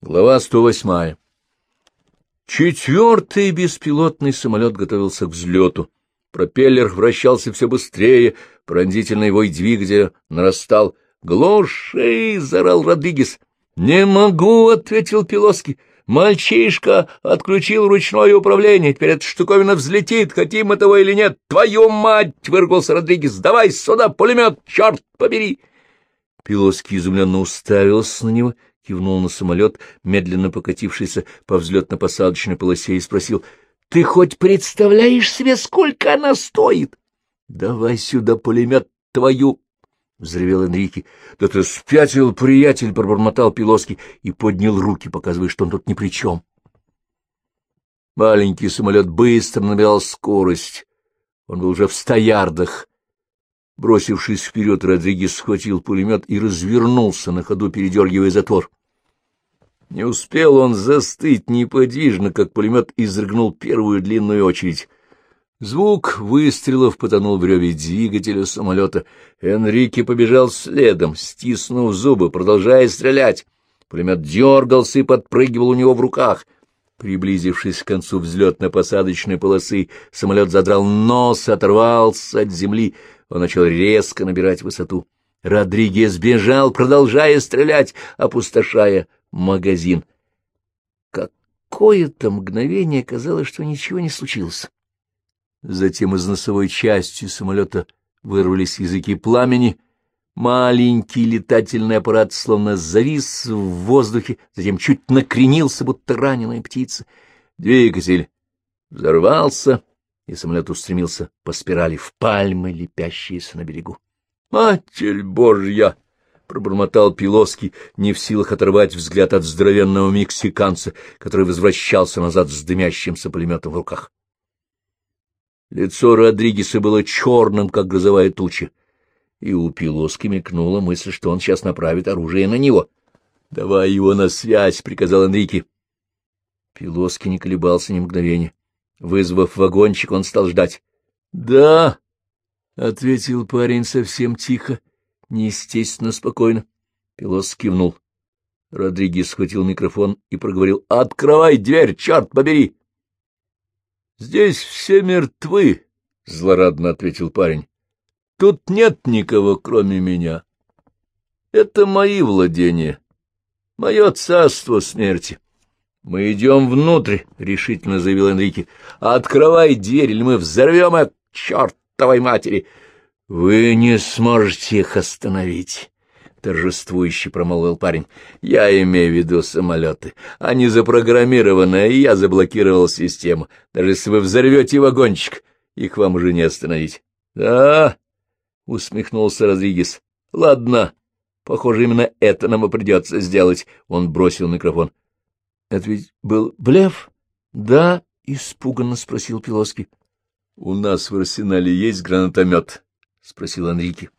Глава 108. Четвертый беспилотный самолет готовился к взлету. Пропеллер вращался все быстрее, пронзительный вой двигателя нарастал. «Глуши!» — заорал Родригес. «Не могу!» — ответил Пилоский. «Мальчишка отключил ручное управление. Теперь эта штуковина взлетит, хотим мы того или нет. Твою мать!» — выргался Родригес. «Давай сюда пулемет, черт побери!» Пилоский изумленно уставился на него — кивнул на самолет, медленно покатившийся по взлетно-посадочной полосе, и спросил, — Ты хоть представляешь себе, сколько она стоит? — Давай сюда пулемет твою! — взревел Энрике. — Да ты спятил, приятель! — пробормотал Пилоский и поднял руки, показывая, что он тут ни при чем. Маленький самолет быстро набирал скорость. Он был уже в ста ярдах. Бросившись вперед, Родригес схватил пулемет и развернулся на ходу, передергивая затвор. Не успел он застыть неподвижно, как пулемет изрыгнул первую длинную очередь. Звук выстрелов потонул в реве двигателя самолета. Энрике побежал следом, стиснув зубы, продолжая стрелять. Пулемет дергался и подпрыгивал у него в руках. Приблизившись к концу взлетно-посадочной полосы, самолет задрал нос, оторвался от земли. Он начал резко набирать высоту. Родригес бежал, продолжая стрелять, опустошая магазин. Какое-то мгновение казалось, что ничего не случилось. Затем из носовой части самолета вырвались языки пламени, маленький летательный аппарат словно завис в воздухе, затем чуть накренился, будто раненая птица. Двигатель взорвался, и самолет устремился по спирали в пальмы, лепящиеся на берегу. «Матерь Божья!» Пробормотал Пилоский, не в силах оторвать взгляд от здоровенного мексиканца, который возвращался назад с дымящимся пулеметом в руках. Лицо Родригеса было черным, как грозовая туча, и у Пилоски мелькнула мысль, что он сейчас направит оружие на него. — Давай его на связь, — приказал Энрике. Пилоски не колебался ни мгновения. Вызвав вагончик, он стал ждать. — Да, — ответил парень совсем тихо неестественно спокойно. Пилос кивнул. Родригес схватил микрофон и проговорил. — Открывай дверь, черт побери! — Здесь все мертвы, — злорадно ответил парень. — Тут нет никого, кроме меня. Это мои владения, мое царство смерти. — Мы идем внутрь, — решительно заявил Энрике. — Открывай дверь, или мы взорвем их, чертовой матери! —— Вы не сможете их остановить, — торжествующе промолвил парень. — Я имею в виду самолеты. Они запрограммированы, и я заблокировал систему. Даже если вы взорвете вагончик, их вам уже не остановить. — Да, — усмехнулся Родригес. — Ладно, похоже, именно это нам и придется сделать. Он бросил микрофон. — Это ведь был блеф? — Да, — испуганно спросил Пилоский. — У нас в арсенале есть гранатомет, — спросил Анрике.